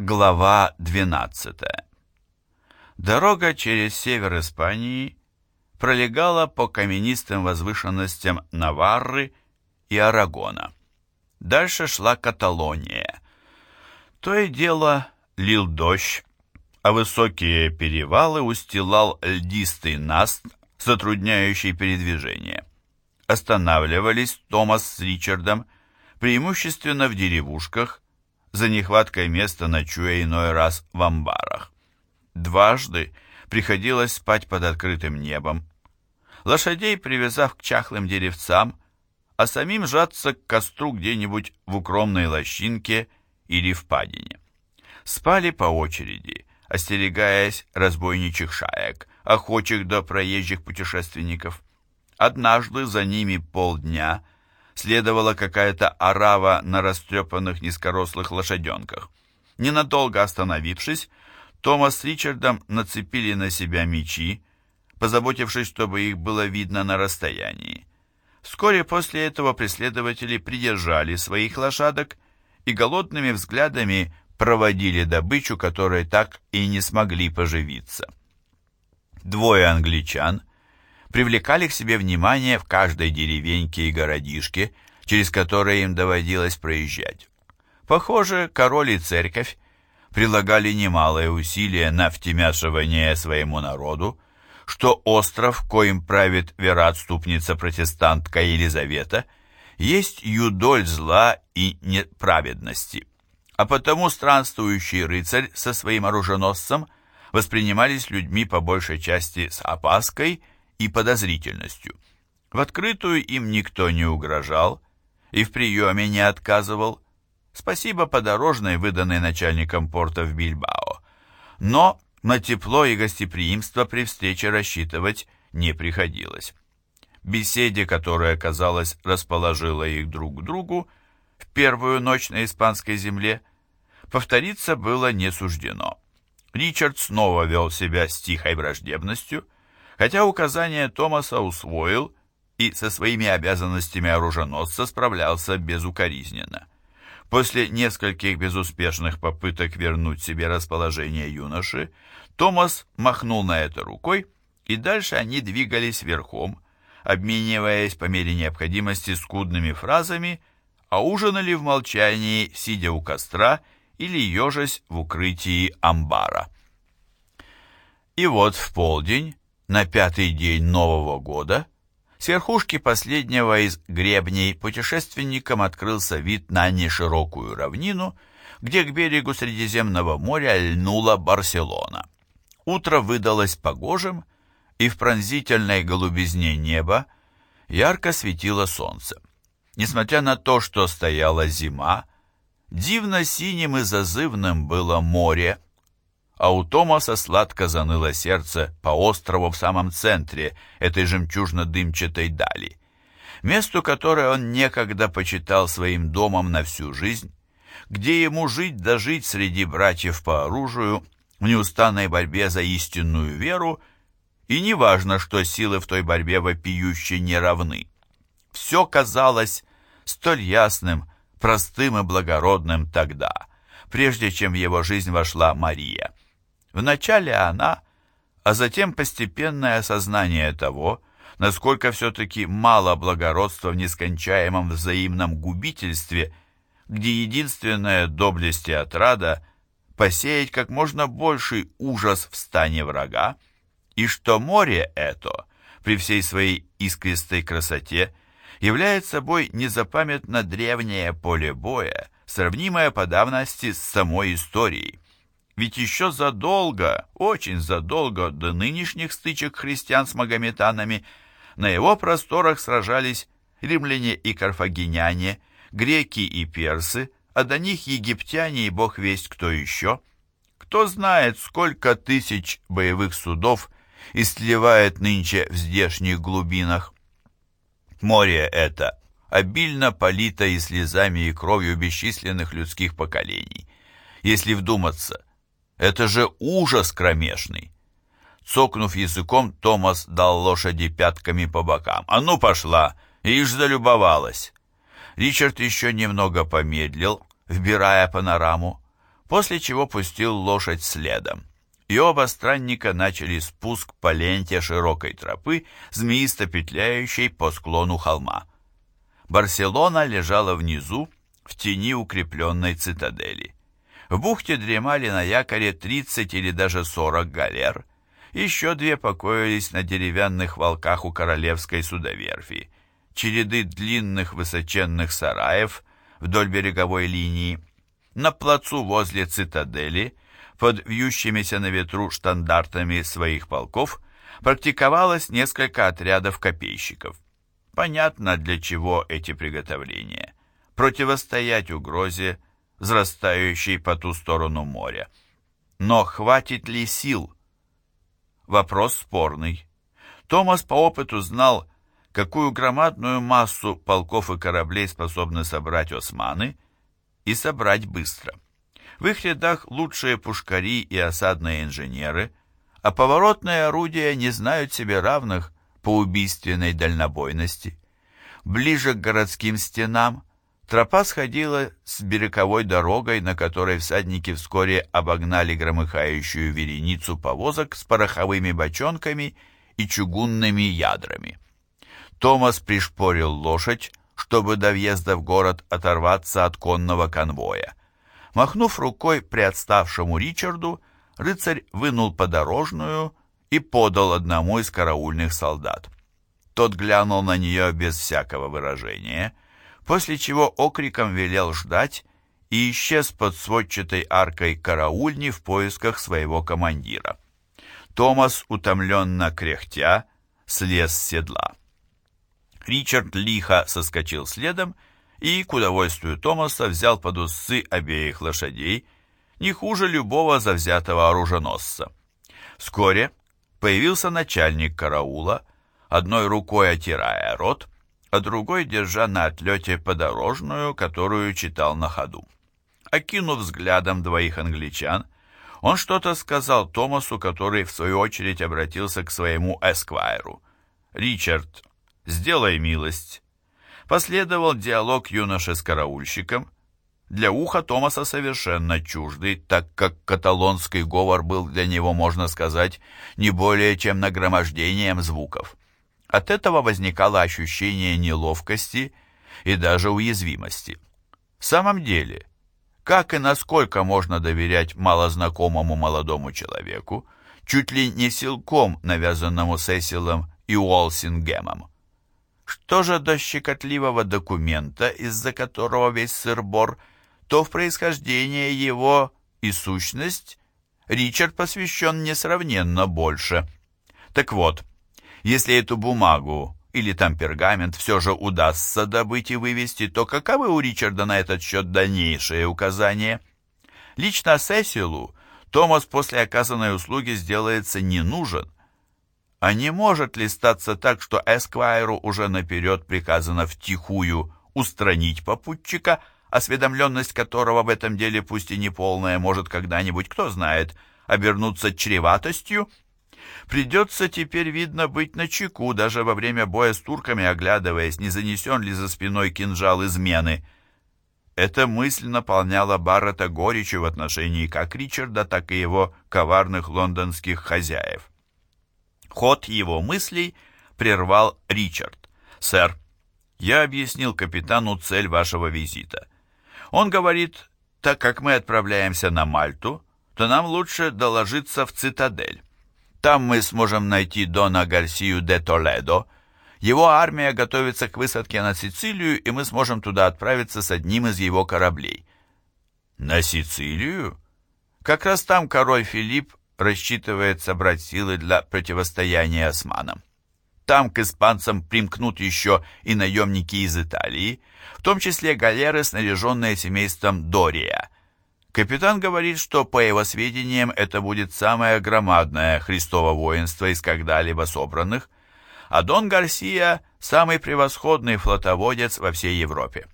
Глава 12 Дорога через север Испании пролегала по каменистым возвышенностям Наварры и Арагона. Дальше шла Каталония. То и дело лил дождь, а высокие перевалы устилал льдистый наст, затрудняющий передвижение. Останавливались Томас с Ричардом преимущественно в деревушках, за нехваткой места ночуя иной раз в амбарах. Дважды приходилось спать под открытым небом. Лошадей привязав к чахлым деревцам, а самим жаться к костру где-нибудь в укромной лощинке или в падине. Спали по очереди, остерегаясь разбойничьих шаек, охочих до проезжих путешественников. Однажды за ними полдня – следовала какая-то орава на растрепанных низкорослых лошаденках. Ненадолго остановившись, Томас с Ричардом нацепили на себя мечи, позаботившись, чтобы их было видно на расстоянии. Вскоре после этого преследователи придержали своих лошадок и голодными взглядами проводили добычу, которой так и не смогли поживиться. Двое англичан привлекали к себе внимание в каждой деревеньке и городишке, через которые им доводилось проезжать. Похоже, король и церковь прилагали немалые усилия на втемяшивание своему народу, что остров, коим правит вероотступница-протестантка Елизавета, есть юдоль зла и неправедности. А потому странствующий рыцарь со своим оруженосцем воспринимались людьми по большей части с опаской и подозрительностью. В открытую им никто не угрожал и в приеме не отказывал. Спасибо подорожной, выданной начальником порта в Бильбао. Но на тепло и гостеприимство при встрече рассчитывать не приходилось. Беседе, которая, казалось, расположила их друг к другу в первую ночь на испанской земле, повториться было не суждено. Ричард снова вел себя с тихой враждебностью, хотя указания Томаса усвоил и со своими обязанностями оруженосца справлялся безукоризненно. После нескольких безуспешных попыток вернуть себе расположение юноши, Томас махнул на это рукой, и дальше они двигались верхом, обмениваясь по мере необходимости скудными фразами, а ужинали в молчании, сидя у костра или ежась в укрытии амбара. И вот в полдень на пятый день Нового года с верхушки последнего из гребней путешественникам открылся вид на неширокую равнину, где к берегу Средиземного моря льнула Барселона. Утро выдалось погожим, и в пронзительной голубизне неба ярко светило солнце. Несмотря на то, что стояла зима, дивно синим и зазывным было море, а у Томаса сладко заныло сердце по острову в самом центре этой жемчужно-дымчатой дали, месту, которое он некогда почитал своим домом на всю жизнь, где ему жить да жить среди братьев по оружию, в неустанной борьбе за истинную веру, и неважно, что силы в той борьбе вопиюще не равны. Все казалось столь ясным, простым и благородным тогда, прежде чем в его жизнь вошла Мария. Вначале она, а затем постепенное осознание того, насколько все-таки мало благородства в нескончаемом взаимном губительстве, где единственная доблесть и отрада — посеять как можно больший ужас в стане врага, и что море это, при всей своей искристой красоте, является собой незапамятно древнее поле боя, сравнимое по давности с самой историей. Ведь еще задолго, очень задолго до нынешних стычек христиан с магометанами на его просторах сражались римляне и карфагеняне, греки и персы, а до них египтяне и бог весть кто еще. Кто знает, сколько тысяч боевых судов истлевает нынче в здешних глубинах. Море это обильно полито и слезами и кровью бесчисленных людских поколений. Если вдуматься, это же ужас кромешный. Цокнув языком, Томас дал лошади пятками по бокам. «А ну, пошла!» Ишь залюбовалась. Ричард еще немного помедлил, вбирая панораму. после чего пустил лошадь следом. И оба странника начали спуск по ленте широкой тропы, змеисто петляющей по склону холма. Барселона лежала внизу, в тени укрепленной цитадели. В бухте дремали на якоре 30 или даже 40 галер. Еще две покоились на деревянных волках у королевской судоверфи. Череды длинных высоченных сараев вдоль береговой линии. На плацу возле цитадели, под вьющимися на ветру штандартами своих полков, практиковалось несколько отрядов копейщиков. Понятно, для чего эти приготовления. Противостоять угрозе, взрастающей по ту сторону моря. Но хватит ли сил? Вопрос спорный. Томас по опыту знал, какую громадную массу полков и кораблей способны собрать османы, и собрать быстро. В их рядах лучшие пушкари и осадные инженеры, а поворотные орудия не знают себе равных по убийственной дальнобойности. Ближе к городским стенам Тропа сходила с береговой дорогой, на которой всадники вскоре обогнали громыхающую вереницу повозок с пороховыми бочонками и чугунными ядрами. Томас пришпорил лошадь, чтобы до въезда в город оторваться от конного конвоя. Махнув рукой приотставшему Ричарду, рыцарь вынул подорожную и подал одному из караульных солдат. Тот глянул на нее без всякого выражения — после чего окриком велел ждать и исчез под сводчатой аркой караульни в поисках своего командира. Томас, утомленно кряхтя, слез с седла. Ричард лихо соскочил следом и, к удовольствию Томаса, взял под усы обеих лошадей, не хуже любого завзятого оруженосца. Вскоре появился начальник караула, одной рукой отирая рот, а другой держа на отлете подорожную, которую читал на ходу. Окинув взглядом двоих англичан, он что-то сказал Томасу, который в свою очередь обратился к своему эсквайру. «Ричард, сделай милость». Последовал диалог юноши с караульщиком, для уха Томаса совершенно чуждый, так как каталонский говор был для него, можно сказать, не более чем нагромождением звуков. От этого возникало ощущение неловкости и даже уязвимости. В самом деле, как и насколько можно доверять малознакомому молодому человеку, чуть ли не силком, навязанному Сесилом и Уолсингемом? Что же до щекотливого документа, из-за которого весь сыр-бор, то в происхождение его и сущность Ричард посвящен несравненно больше. Так вот, если эту бумагу или там пергамент все же удастся добыть и вывести, то каковы у Ричарда на этот счет дальнейшие указания? Лично Сесилу Томас после оказанной услуги сделается не нужен. А не может ли статься так, что Эсквайру уже наперед приказано втихую устранить попутчика, осведомленность которого в этом деле пусть и не полная, может когда-нибудь, кто знает, обернуться чреватостью? Придется теперь, видно, быть начеку, даже во время боя с турками, оглядываясь, не занесен ли за спиной кинжал измены. Эта мысль наполняла Баррета горечью в отношении как Ричарда, так и его коварных лондонских хозяев. Ход его мыслей прервал Ричард. «Сэр, я объяснил капитану цель вашего визита. Он говорит, так как мы отправляемся на Мальту, то нам лучше доложиться в цитадель. Там мы сможем найти Дона Гарсию де Толедо. Его армия готовится к высадке на Сицилию, и мы сможем туда отправиться с одним из его кораблей. На Сицилию? Как раз там король Филипп рассчитывает собрать силы для противостояния османам. Там к испанцам примкнут еще и наемники из Италии, в том числе галеры, снаряженные семейством Дория – Капитан говорит, что, по его сведениям, это будет самое громадное Христово воинство из когда-либо собранных, а Дон Гарсия – самый превосходный флотоводец во всей Европе.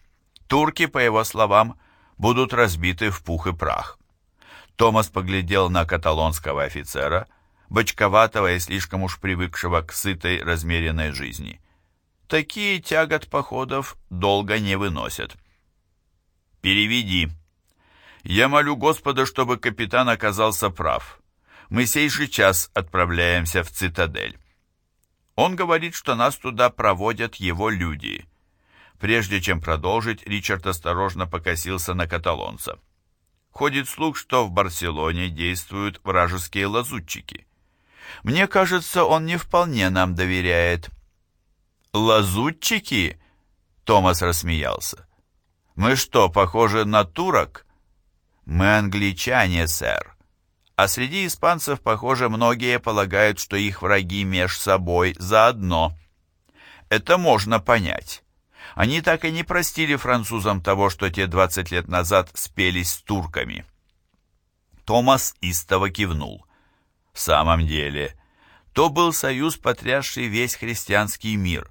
Турки, по его словам, будут разбиты в пух и прах. Томас поглядел на каталонского офицера, бочковатого и слишком уж привыкшего к сытой, размеренной жизни. Такие тягот походов долго не выносят. «Переведи», Я молю Господа, чтобы капитан оказался прав. Мы сей же час отправляемся в цитадель. Он говорит, что нас туда проводят его люди. Прежде чем продолжить, Ричард осторожно покосился на каталонца. Ходит слух, что в Барселоне действуют вражеские лазутчики. Мне кажется, он не вполне нам доверяет. Лазутчики? Томас рассмеялся. Мы что, похожи на турок? Мы англичане, сэр. А среди испанцев, похоже, многие полагают, что их враги меж собой заодно. Это можно понять. Они так и не простили французам того, что те 20 лет назад спелись с турками. Томас истово кивнул. В самом деле, то был союз, потрясший весь христианский мир.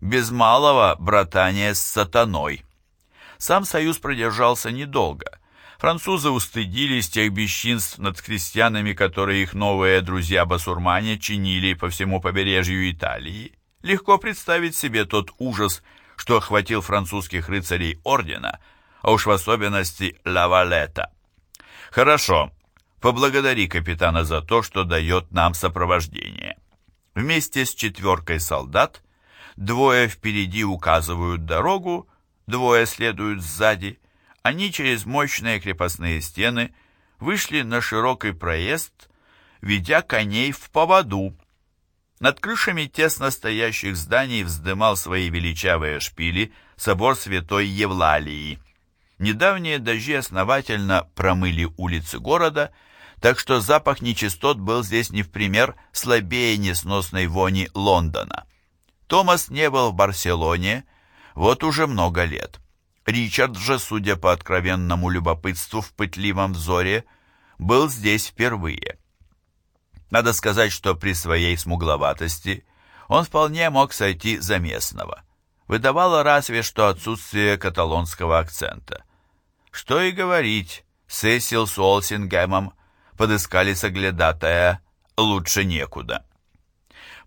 Без малого братания с сатаной. Сам союз продержался недолго. Французы устыдились тех бесчинств над христианами, которые их новые друзья-басурмане чинили по всему побережью Италии. Легко представить себе тот ужас, что охватил французских рыцарей ордена, а уж в особенности Лавалета. Хорошо, поблагодари капитана за то, что дает нам сопровождение. Вместе с четверкой солдат двое впереди указывают дорогу, двое следуют сзади. Они через мощные крепостные стены вышли на широкий проезд, ведя коней в поводу, над крышами тесно стоящих зданий вздымал свои величавые шпили собор святой Евлалии. Недавние дожди основательно промыли улицы города, так что запах нечистот был здесь не в пример слабее несносной вони Лондона. Томас не был в Барселоне вот уже много лет. Ричард же, судя по откровенному любопытству в пытливом взоре, был здесь впервые. Надо сказать, что при своей смугловатости он вполне мог сойти за местного. Выдавало разве что отсутствие каталонского акцента. Что и говорить, Сесил с Уолсингемом подыскали соглядатая лучше некуда.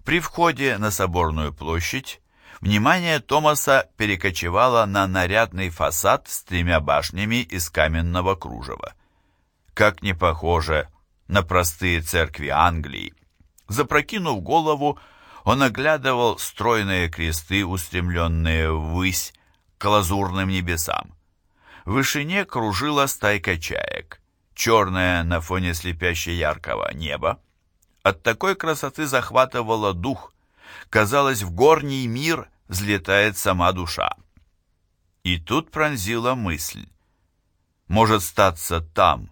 При входе на Соборную площадь внимание Томаса перекочевало на нарядный фасад с тремя башнями из каменного кружева. Как не похоже на простые церкви Англии. Запрокинув голову, он оглядывал стройные кресты, устремленные ввысь к лазурным небесам. В вышине кружила стайка чаек, черная на фоне слепяще яркого неба. От такой красоты захватывало дух. Казалось, в горний мир взлетает сама душа. И тут пронзила мысль. Может статься там,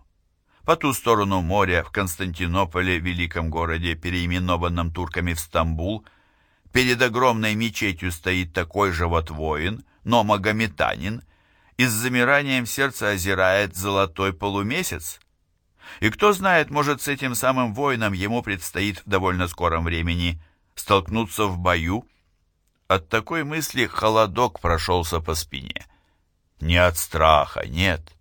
по ту сторону моря, в Константинополе, великом городе, переименованном турками в Стамбул, перед огромной мечетью стоит такой же вот воин, но магометанин, и с замиранием сердца озирает золотой полумесяц. И кто знает, может, с этим самым воином ему предстоит в довольно скором времени столкнуться в бою. От такой мысли холодок прошелся по спине. Не от страха, нет,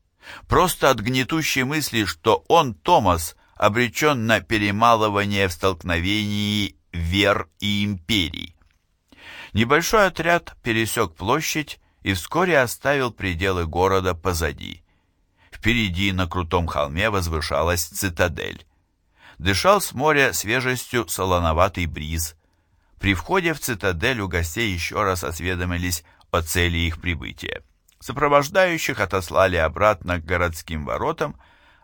Просто от гнетущей мысли, что он, Томас, обречен на перемалывание в столкновении вер и империй. Небольшой отряд пересек площадь и вскоре оставил пределы города позади. Впереди на крутом холме возвышалась цитадель. Дышал с моря свежестью солоноватый бриз. При входе в цитадель у гостей еще раз осведомились о цели их прибытия. Сопровождающих отослали обратно к городским воротам,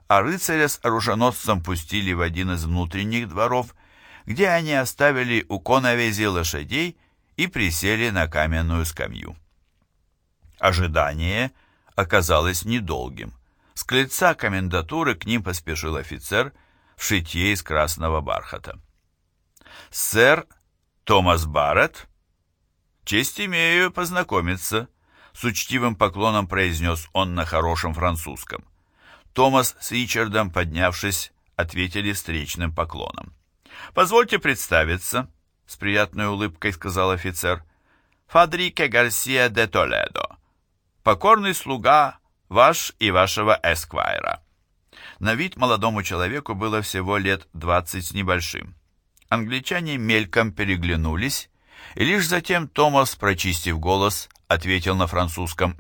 а рыцаря с оруженосцем пустили в один из внутренних дворов, где они оставили у коновези лошадей и присели на каменную скамью. Ожидание оказалось недолгим. С крыльца комендатуры к ним поспешил офицер в шитье из красного бархата. «Сэр Томас Барретт, честь имею познакомиться», с учтивым поклоном произнес он на хорошем французском. Томас с Ричардом, поднявшись, ответили встречным поклоном. «Позвольте представиться», — с приятной улыбкой сказал офицер. «Фадрике Гарсия де Толедо, покорный слуга ваш и вашего эсквайра». На вид молодому человеку было всего лет двадцать с небольшим. Англичане мельком переглянулись, и лишь затем Томас, прочистив голос, ответил на французском.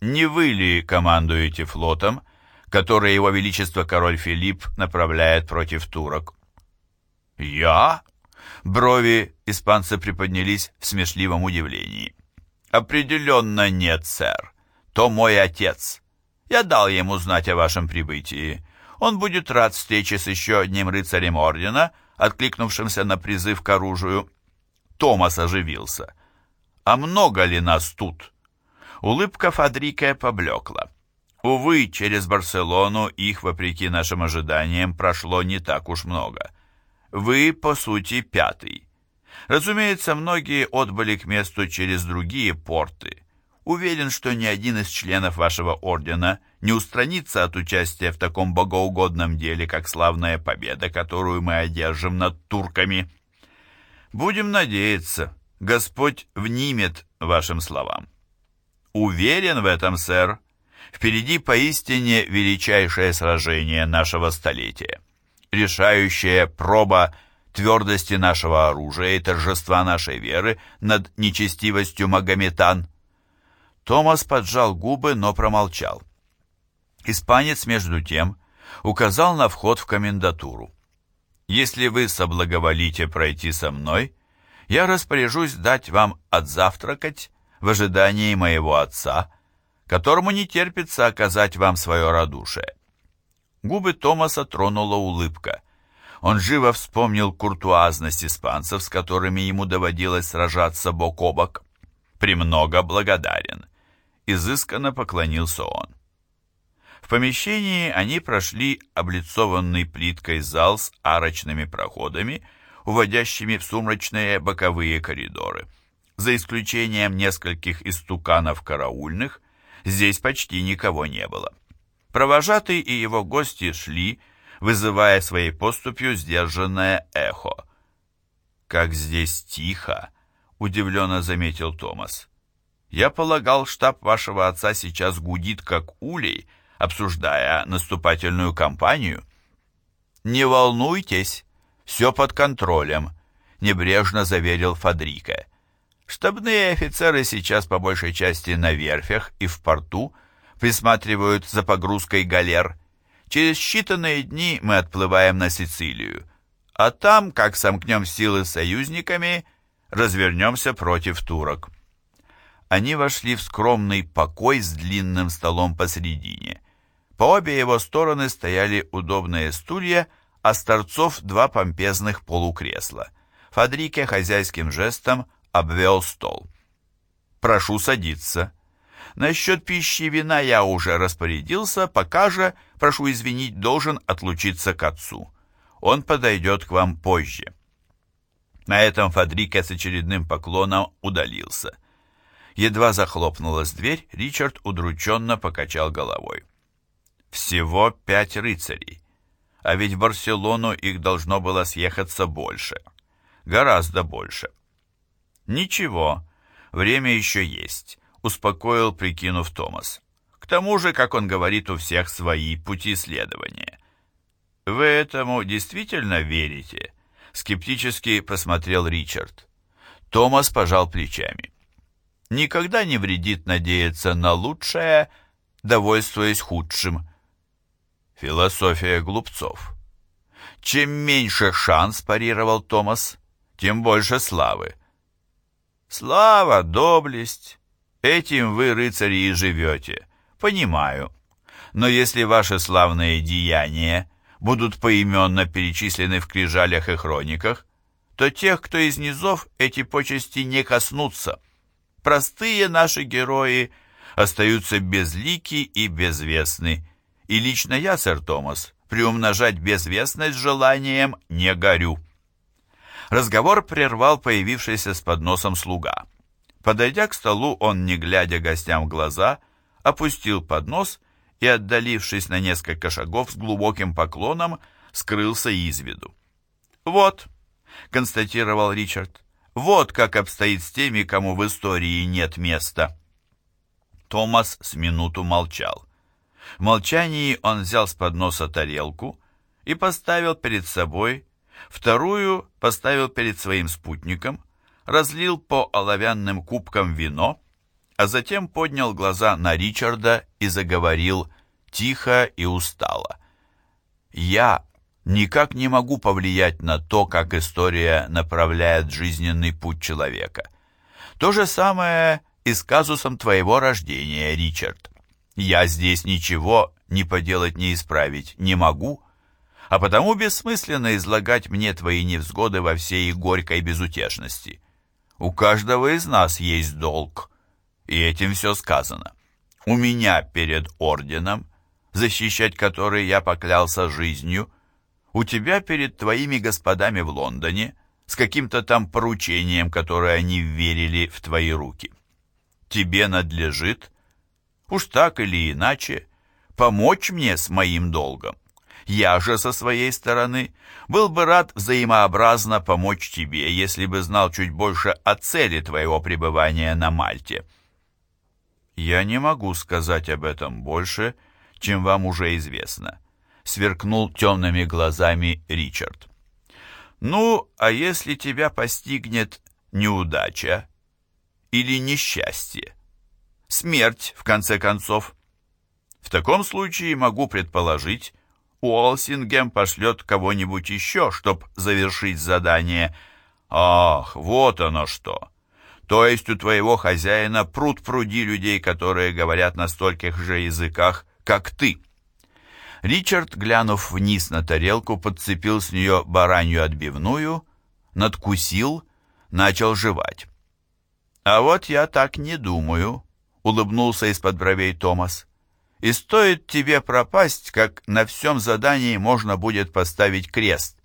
«Не вы ли командуете флотом, которые его величество король Филипп направляет против турок. «Я?» Брови испанца приподнялись в смешливом удивлении. «Определенно нет, сэр. То мой отец. Я дал ему знать о вашем прибытии. Он будет рад встрече с еще одним рыцарем ордена, откликнувшимся на призыв к оружию». Томас оживился. «А много ли нас тут?» Улыбка Фадрике поблекла. Увы, через Барселону их, вопреки нашим ожиданиям, прошло не так уж много. Вы, по сути, пятый. Разумеется, многие отбыли к месту через другие порты. Уверен, что ни один из членов вашего ордена не устранится от участия в таком богоугодном деле, как славная победа, которую мы одержим над турками. Будем надеяться, Господь внимет вашим словам. Уверен в этом, сэр. Впереди поистине величайшее сражение нашего столетия решающая проба твердости нашего оружия и торжества нашей веры над нечестивостью магометан. Томас поджал губы, но промолчал. Испанец, между тем, указал на вход в комендатуру. «Если вы соблаговолите пройти со мной, я распоряжусь дать вам отзавтракать в ожидании моего отца, которому не терпится оказать вам свое радушие. Губы Томаса тронула улыбка. Он живо вспомнил куртуазность испанцев, с которыми ему доводилось сражаться бок о бок. «Премного благодарен», — изысканно поклонился он. В помещении они прошли облицованный плиткой зал с арочными проходами, уводящими в сумрачные боковые коридоры. За исключением нескольких истуканов караульных, здесь почти никого не было. Провожатый и его гости шли, вызывая своей поступью сдержанное эхо. «Как здесь тихо!» — удивленно заметил Томас. «Я полагал, штаб вашего отца сейчас гудит, как улей, обсуждая наступательную кампанию». «Не волнуйтесь, все под контролем», — небрежно заверил Фадрике. «Штабные офицеры сейчас по большей части на верфях и в порту — присматривают за погрузкой галер. Через считанные дни мы отплываем на Сицилию, а там, как сомкнем силы с союзниками, развернемся против турок. Они вошли в скромный покой с длинным столом посередине. По обе его стороны стояли удобные стулья, а с торцов два помпезных полукресла. Фадрике хозяйским жестом обвел стол. «Прошу садиться», Насчет пищи и вина я уже распорядился, пока же, прошу извинить, должен отлучиться к отцу. Он подойдет к вам позже». На этом Фадрике с очередным поклоном удалился. Едва захлопнулась дверь, Ричард удрученно покачал головой. «Всего пять рыцарей. А ведь в Барселону их должно было съехаться больше. Гораздо больше. Ничего, время еще есть успокоил, прикинув Томас. К тому же, как он говорит, у всех свои пути следования. «Вы этому действительно верите?» Скептически посмотрел Ричард. Томас пожал плечами. «Никогда не вредит надеяться на лучшее, довольствуясь худшим». Философия глупцов. «Чем меньше шанс, — парировал Томас, — тем больше славы». «Слава, доблесть, Этим вы, рыцари, и живете. Понимаю. Но если ваши славные деяния будут поименно перечислены в крижалях и хрониках, то тех, кто из низов, эти почести не коснутся. Простые наши герои остаются безлики и безвестны. И лично я, сэр Томас, приумножать безвестность желанием не горю. Разговор прервал появившийся с подносом слуга. Подойдя к столу, он, не глядя гостям в глаза, опустил поднос и, отдалившись на несколько шагов с глубоким поклоном, скрылся из виду. «Вот», — констатировал Ричард, — «вот как обстоит с теми, кому в истории нет места». Томас с минуту молчал. В молчании он взял с подноса тарелку и поставил перед собой, вторую поставил перед своим спутником, разлил по оловянным кубкам вино, а затем поднял глаза на Ричарда и заговорил тихо и устало. «Я никак не могу повлиять на то, как история направляет жизненный путь человека. То же самое и с казусом твоего рождения, Ричард. Я здесь ничего не поделать, не исправить не могу, а потому бессмысленно излагать мне твои невзгоды во всей их горькой безутешности. У каждого из нас есть долг, и этим все сказано. У меня перед орденом, защищать который я поклялся жизнью, у тебя перед твоими господами в Лондоне с каким-то там поручением, которое они верили в твои руки. Тебе надлежит, уж так или иначе, помочь мне с моим долгом. Я же со своей стороны был бы рад взаимообразно помочь тебе, если бы знал чуть больше о цели твоего пребывания на Мальте. Я не могу сказать об этом больше, чем вам уже известно, сверкнул темными глазами Ричард. Ну, а если тебя постигнет неудача или несчастье? Смерть, в конце концов. В таком случае могу предположить, Уолсингем пошлет кого-нибудь еще, чтоб завершить задание. Ах, вот оно что! То есть у твоего хозяина пруд пруди людей, которые говорят на стольких же языках, как ты. Ричард, глянув вниз на тарелку, подцепил с нее баранью отбивную, надкусил, начал жевать. «А вот я так не думаю», — улыбнулся из-под бровей Томас и стоит тебе пропасть, как на всем задании можно будет поставить крест,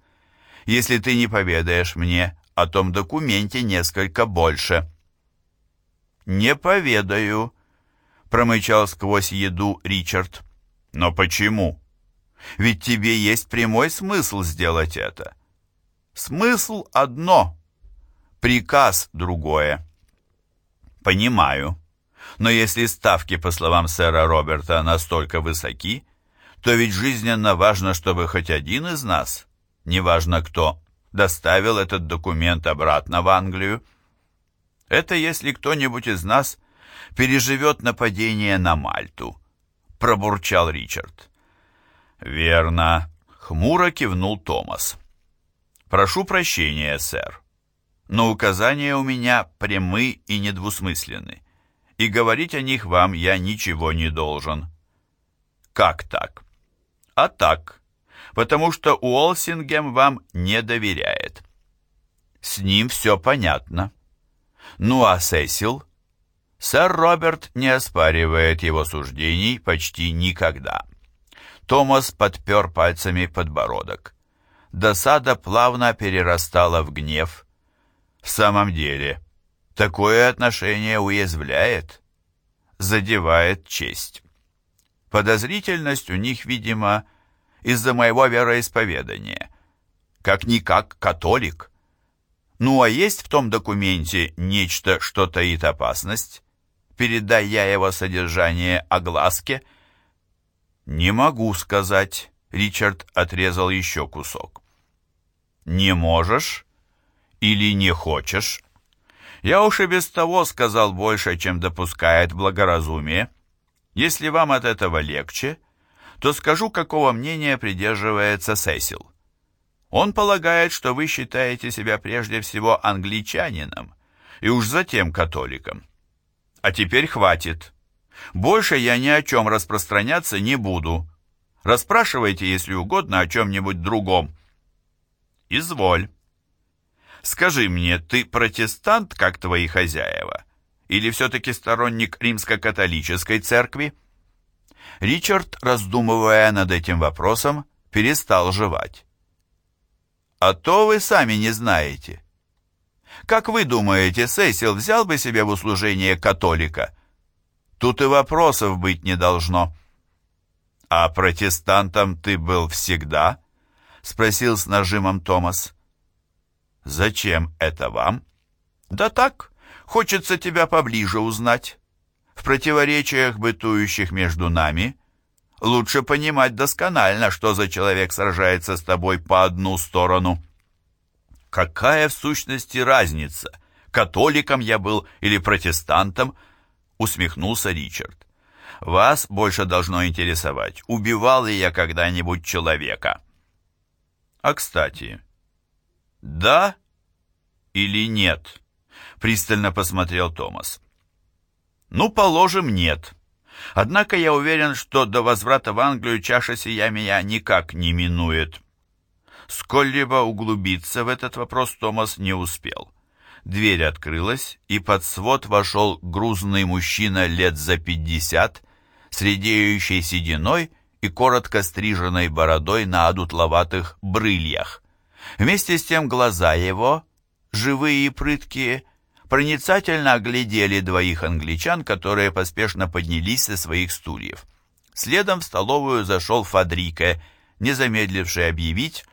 если ты не поведаешь мне о том документе несколько больше». «Не поведаю», — промычал сквозь еду Ричард. «Но почему? Ведь тебе есть прямой смысл сделать это. Смысл одно, приказ другое». «Понимаю», но если ставки, по словам сэра Роберта, настолько высоки, то ведь жизненно важно, чтобы хоть один из нас, неважно кто, доставил этот документ обратно в Англию. Это если кто-нибудь из нас переживет нападение на Мальту, пробурчал Ричард. Верно, хмуро кивнул Томас. Прошу прощения, сэр, но указания у меня прямы и недвусмысленны и говорить о них вам я ничего не должен». «Как так?» «А так, потому что Уолсингем вам не доверяет». «С ним все понятно». «Ну а Сесил?» Сэр Роберт не оспаривает его суждений почти никогда. Томас подпер пальцами подбородок. Досада плавно перерастала в гнев. В самом деле, Такое отношение уязвляет, задевает честь. Подозрительность у них, видимо, из-за моего вероисповедания. Как-никак католик. Ну а есть в том документе нечто, что таит опасность? Передай я его содержание огласке? Не могу сказать. Ричард отрезал еще кусок. Не можешь или не хочешь? Я уж и без того сказал больше, чем допускает благоразумие. Если вам от этого легче, то скажу, какого мнения придерживается Сесил. Он полагает, что вы считаете себя прежде всего англичанином и уж затем католиком. А теперь хватит. Больше я ни о чем распространяться не буду. Расспрашивайте, если угодно, о чем-нибудь другом. Изволь. Скажи мне, ты протестант, как твои хозяева? Или все-таки сторонник римско-католической церкви?» Ричард, раздумывая над этим вопросом, перестал жевать. «А то вы сами не знаете. Как вы думаете, Сесил взял бы себе в услужение католика? Тут и вопросов быть не должно». «А протестантом ты был всегда?» — спросил с нажимом Томас. «Зачем это вам?» «Да так, хочется тебя поближе узнать. В противоречиях, бытующих между нами, лучше понимать досконально, что за человек сражается с тобой по одну сторону». «Какая в сущности разница, католиком я был или протестантом?» Усмехнулся Ричард. Вас больше должно интересовать, убивал ли я когда-нибудь человека. А кстати, да или нет? Пристально посмотрел Томас. Ну, положим, нет. Однако я уверен, что до возврата в Англию чаша сия меня никак не минует. Сколь-либо углубиться в этот вопрос Томас не успел. Дверь открылась, и под свод вошел грузный мужчина лет за пятьдесят, с сединой и коротко стриженной бородой на одутловатых брыльях. Вместе с тем глаза его, живые и прыткие, проницательно оглядели двоих англичан, которые поспешно поднялись со своих стульев. Следом в столовую зашел Фадрике, не замедливший объявить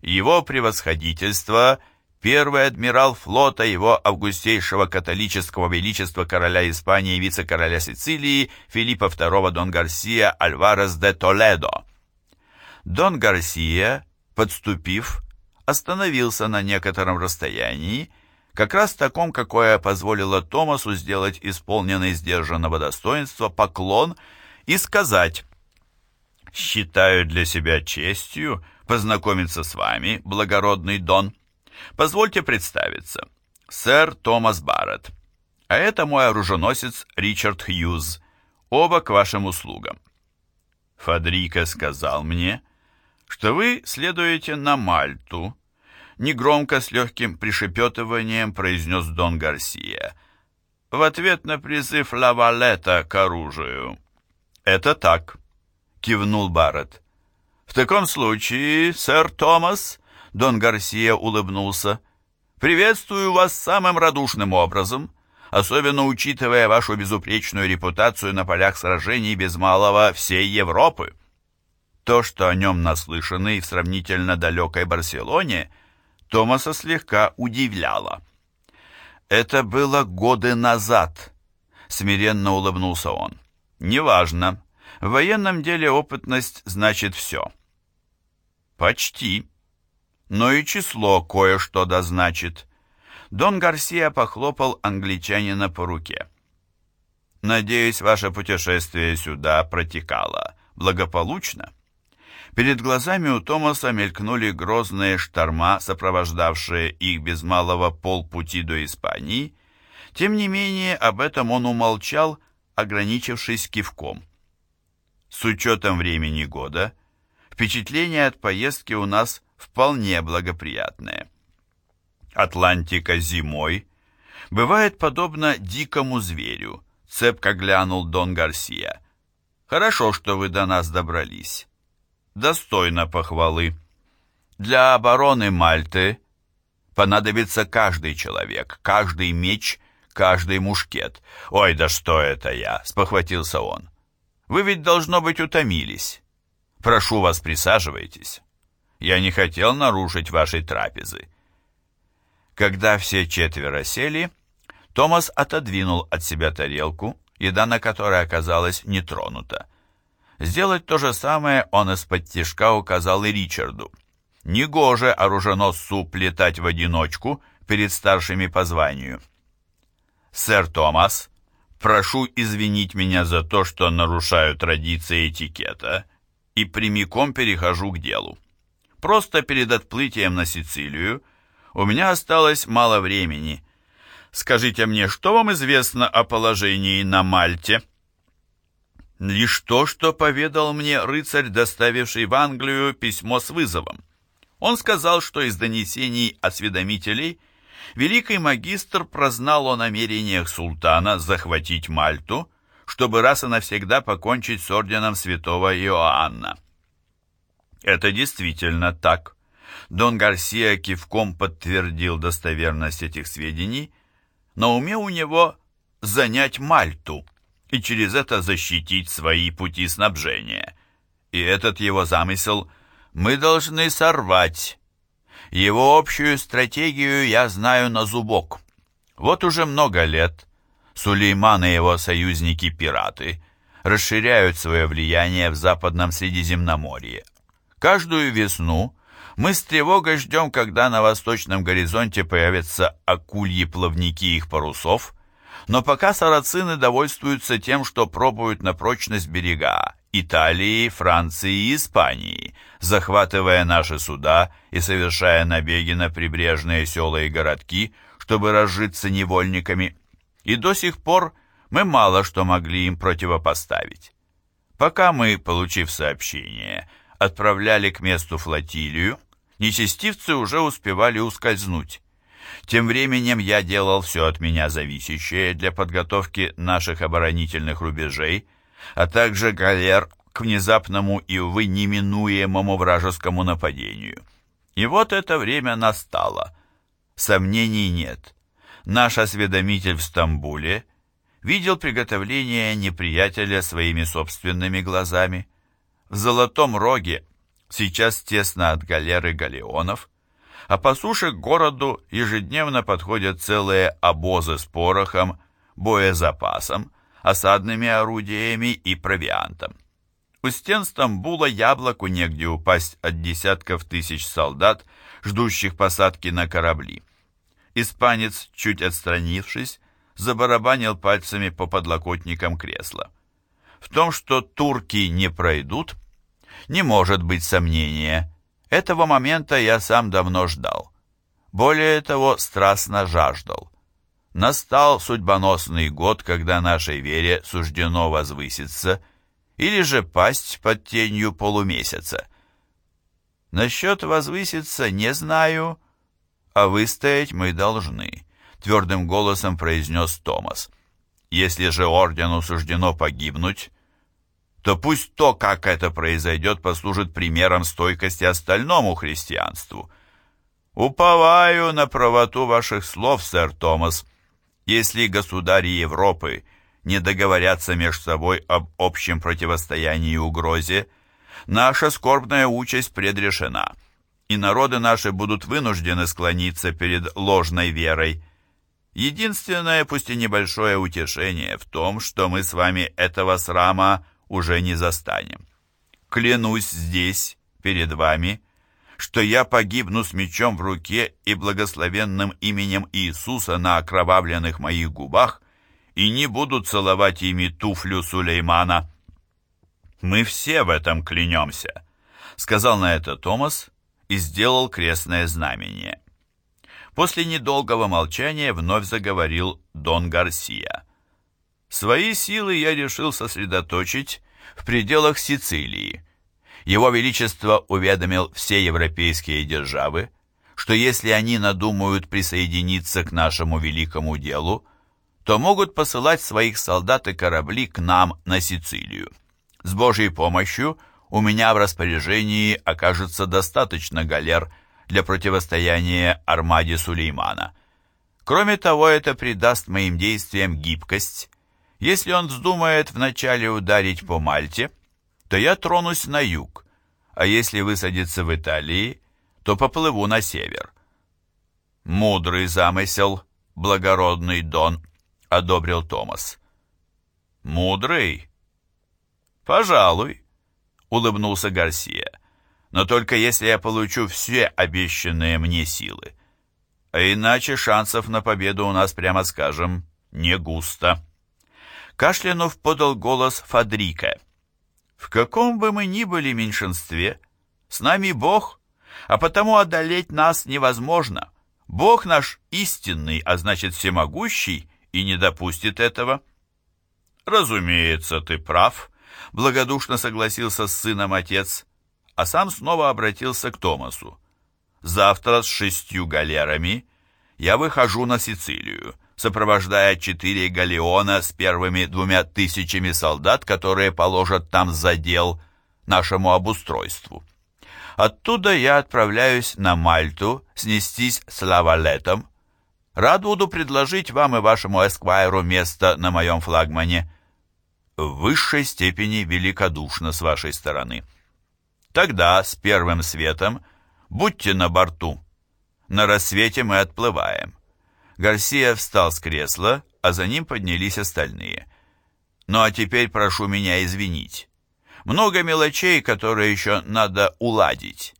«Его превосходительство — первый адмирал флота его августейшего католического величества короля Испании и вице-короля Сицилии Филиппа II Дон Гарсия Альварес де Толедо. Дон Гарсия, подступив, остановился на некотором расстоянии, как раз таком, какое позволило Томасу сделать исполненный сдержанного достоинства поклон и сказать «Считаю для себя честью познакомиться с вами, благородный Дон». Позвольте представиться. Сэр Томас Барретт. А это мой оруженосец Ричард Хьюз. Оба к вашим услугам. Фадрика сказал мне, что вы следуете на Мальту. Негромко, с легким пришепетыванием произнес Дон Гарсия. В ответ на призыв Лавалета к оружию. «Это так», — кивнул Барретт. «В таком случае, сэр Томас, Дон Гарсия улыбнулся. «Приветствую вас самым радушным образом, особенно учитывая вашу безупречную репутацию на полях сражений без малого всей Европы. То, что о нем наслышаны в сравнительно далекой Барселоне, Томаса слегка удивляло. «Это было годы назад», — смиренно улыбнулся он. «Неважно. В военном деле опытность значит все». «Почти», но и число кое-что дозначит. Дон Гарсия похлопал англичанина по руке. «Надеюсь, ваше путешествие сюда протекало благополучно?» Перед глазами у Томаса мелькнули грозные шторма, сопровождавшие их без малого полпути до Испании. Тем не менее, об этом он умолчал, ограничившись кивком. С учетом времени года, впечатление от поездки у нас вполне благоприятное. Атлантика зимой бывает подобно дикому зверю, цепко глянул Дон Гарсия. Хорошо, что вы до нас добрались. Достойно похвалы. Для обороны Мальты понадобится каждый человек, каждый меч, каждый мушкет. Ой, да что это я, спохватился он. Вы ведь, должно быть, утомились. Прошу вас, присаживайтесь. Я не хотел нарушить вашей трапезы». Когда все четверо сели, Томас отодвинул от себя тарелку, еда на которой оказалась не тронута. Сделать то же самое он из-под тишка указал и Ричарду. Негоже оруженосцу плетать в одиночку перед старшими по званию. «Сэр Томас, прошу извинить меня за то, что нарушаю традиции этикета, и прямиком перехожу к делу. Просто перед отплытием на Сицилию у меня осталось мало времени. Скажите мне, что вам известно о положении на Мальте?» Лишь то, что поведал мне рыцарь, доставивший в Англию письмо с вызовом. Он сказал, что из донесений осведомителей великий магистр прознал о намерениях султана захватить Мальту, чтобы раз и навсегда покончить с орденом святого Иоанна. Это действительно так. Дон Гарсия кивком подтвердил достоверность этих сведений. На уме у него занять Мальту и через это защитить свои пути снабжения. И этот его замысел мы должны сорвать. Его общую стратегию я знаю на зубок. Вот уже много лет Сулейман и его союзники-пираты расширяют свое влияние в западном Средиземноморье, Каждую весну мы с тревогой ждем, когда на восточном горизонте появятся акульи плавники их парусов, Но пока сарацины довольствуются тем, что пробуют на прочность берега Италии, Франции и Испании, захватывая наши суда и совершая набеги на прибрежные села и городки, чтобы разжиться невольниками. И до сих пор мы мало что могли им противопоставить. Пока мы, получив сообщение, отправляли к месту флотилию, нечестивцы уже успевали ускользнуть. Тем временем я делал все от меня зависящее для подготовки наших оборонительных рубежей, а также галер к внезапному и, увы, неминуемому вражескому нападению. И вот это время настало. Сомнений нет. Наш осведомитель в Стамбуле видел приготовление неприятеля своими собственными глазами. Золотом Роге, сейчас тесно от галеры галеонов, а по суше к городу ежедневно подходят целые обозы с порохом, боезапасом, осадными орудиями и провиантом. У стен Стамбула яблоку негде упасть от десятков тысяч солдат, ждущих посадки на корабли. Испанец, чуть отстранившись, забарабанил пальцами по подлокотникам кресла. В том, что турки не пройдут, не может быть сомнения. Этого момента я сам давно ждал. Более того, страстно жаждал. Настал судьбоносный год, когда нашей вере суждено возвыситься, или же пасть под тенью полумесяца. Насчет возвыситься не знаю, а выстоять мы должны твердым голосом произнес Томас. Если же ордену суждено погибнуть, то пусть то, как это произойдет, послужит примером стойкости остальному христианству. Уповаю на правоту ваших слов, сэр Томас. Если государи Европы не договорятся между собой об общем противостоянии угрозе, наша скорбная участь предрешена, и народы наши будут вынуждены склониться перед ложной верой. Единственное, пусть и небольшое утешение в том, что мы с вами этого срама уже не застанем. Клянусь здесь, перед вами, что я погибну с мечом в руке и благословенным именем Иисуса на окровавленных моих губах и не буду целовать ими туфлю Сулеймана. Мы все в этом клянемся, сказал на это Томас и сделал крестное знамение. После недолгого молчания вновь заговорил Дон Гарсия. «Свои силы я решил сосредоточить в пределах Сицилии. Его Величество уведомил все европейские державы, что если они надумают присоединиться к нашему великому делу, то могут посылать своих солдат и корабли к нам на Сицилию. С Божьей помощью у меня в распоряжении окажется достаточно галер для противостояния армаде Сулеймана. Кроме того, это придаст моим действиям гибкость. Если он вздумает вначале ударить по Мальте, то я тронусь на юг, а если высадиться в Италии, то поплыву на север. Мудрый замысел, благородный Дон, одобрил Томас. Мудрый? Пожалуй, улыбнулся Гарсия но только если я получу все обещанные мне силы. А иначе шансов на победу у нас, прямо скажем, не густо. Кашлянув подал голос Фадрика. В каком бы мы ни были меньшинстве, с нами Бог, а потому одолеть нас невозможно. Бог наш истинный, а значит всемогущий, и не допустит этого. Разумеется, ты прав, благодушно согласился с сыном отец а сам снова обратился к Томасу. «Завтра с шестью галерами я выхожу на Сицилию, сопровождая четыре галеона с первыми двумя тысячами солдат, которые положат там задел нашему обустройству. Оттуда я отправляюсь на Мальту снестись с Лавалетом. Рад буду предложить вам и вашему эсквайру место на моем флагмане. В высшей степени великодушно с вашей стороны». Тогда с первым светом будьте на борту. На рассвете мы отплываем. Гарсия встал с кресла, а за ним поднялись остальные. Ну а теперь прошу меня извинить. Много мелочей, которые еще надо уладить.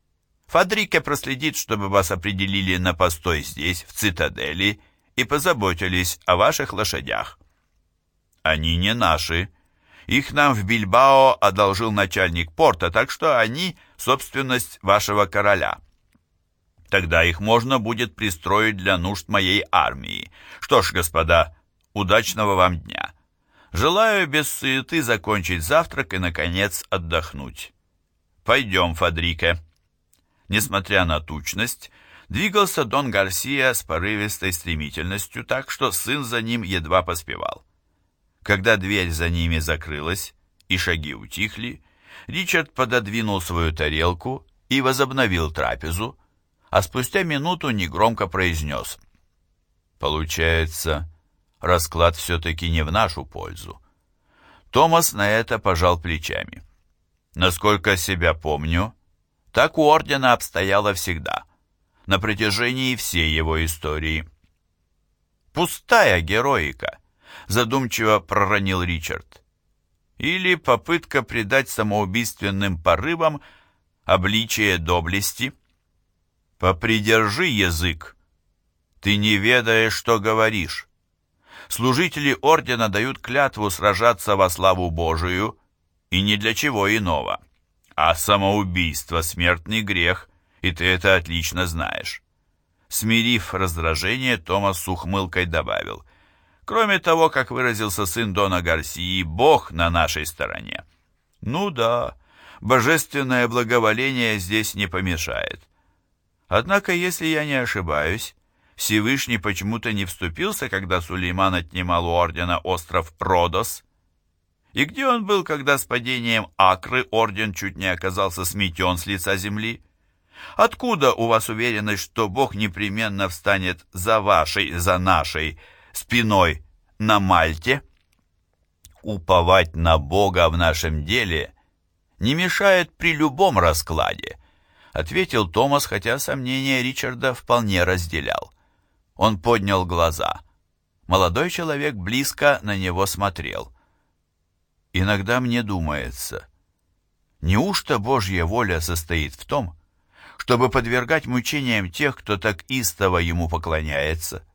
Фадрике проследит, чтобы вас определили на постой здесь, в цитадели, и позаботились о ваших лошадях. Они не наши. Их нам в Бильбао одолжил начальник порта, так что они — собственность вашего короля. Тогда их можно будет пристроить для нужд моей армии. Что ж, господа, удачного вам дня. Желаю без суеты закончить завтрак и, наконец, отдохнуть. Пойдем, Фадрике. Несмотря на тучность, двигался Дон Гарсия с порывистой стремительностью, так что сын за ним едва поспевал. Когда дверь за ними закрылась и шаги утихли, Ричард пододвинул свою тарелку и возобновил трапезу, а спустя минуту негромко произнес. «Получается, расклад все-таки не в нашу пользу». Томас на это пожал плечами. «Насколько себя помню, так у Ордена обстояло всегда, на протяжении всей его истории». «Пустая героика», задумчиво проронил Ричард. Или попытка придать самоубийственным порывам обличие доблести. Попридержи язык. Ты не ведаешь, что говоришь. Служители ордена дают клятву сражаться во славу Божию, и не для чего иного. А самоубийство — смертный грех, и ты это отлично знаешь. Смирив раздражение, Томас с ухмылкой добавил — Кроме того, как выразился сын Дона Гарсии, Бог на нашей стороне. Ну да, божественное благоволение здесь не помешает. Однако, если я не ошибаюсь, Всевышний почему-то не вступился, когда Сулейман отнимал у ордена остров Родос. И где он был, когда с падением Акры орден чуть не оказался сметен с лица земли? Откуда у вас уверенность, что Бог непременно встанет за вашей, за нашей, спиной на Мальте. Уповать на Бога в нашем деле не мешает при любом раскладе, ответил Томас, хотя сомнения Ричарда вполне разделял. Он поднял глаза. Молодой человек близко на него смотрел. Иногда мне думается, неужто Божья воля состоит в том, чтобы подвергать мучениям тех, кто так истово ему поклоняется?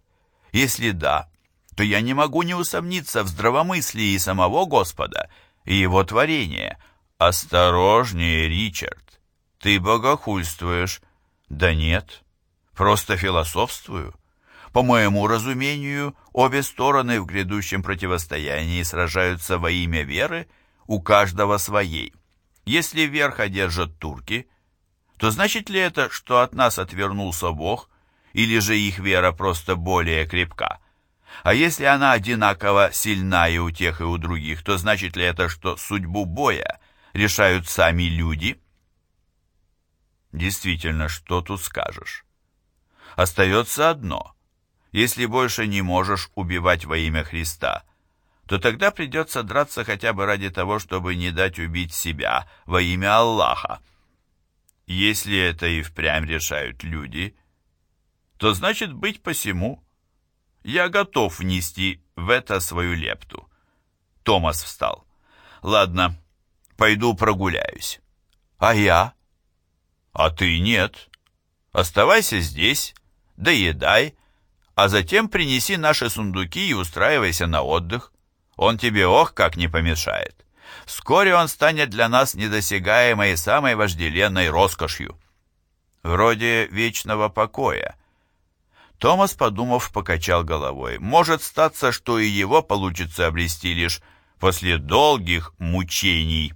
Если да, то я не могу не усомниться в здравомыслии самого Господа и его творения. Осторожнее, Ричард, ты богохульствуешь. Да нет, просто философствую. По моему разумению, обе стороны в грядущем противостоянии сражаются во имя веры, у каждого своей. Если верх одержат турки, то значит ли это, что от нас отвернулся Бог, или же их вера просто более крепка? А если она одинаково сильна и у тех, и у других, то значит ли это, что судьбу боя решают сами люди? Действительно, что тут скажешь? Остается одно. Если больше не можешь убивать во имя Христа, то тогда придется драться хотя бы ради того, чтобы не дать убить себя во имя Аллаха. Если это и впрямь решают люди, то значит быть посему. Я готов внести в это свою лепту. Томас встал. Ладно, пойду прогуляюсь. А я? А ты нет. Оставайся здесь, доедай, а затем принеси наши сундуки и устраивайся на отдых. Он тебе ох как не помешает. Вскоре он станет для нас недосягаемой самой вожделенной роскошью. Вроде вечного покоя, Томас, подумав, покачал головой. Может статься, что и его получится обрести лишь после долгих мучений.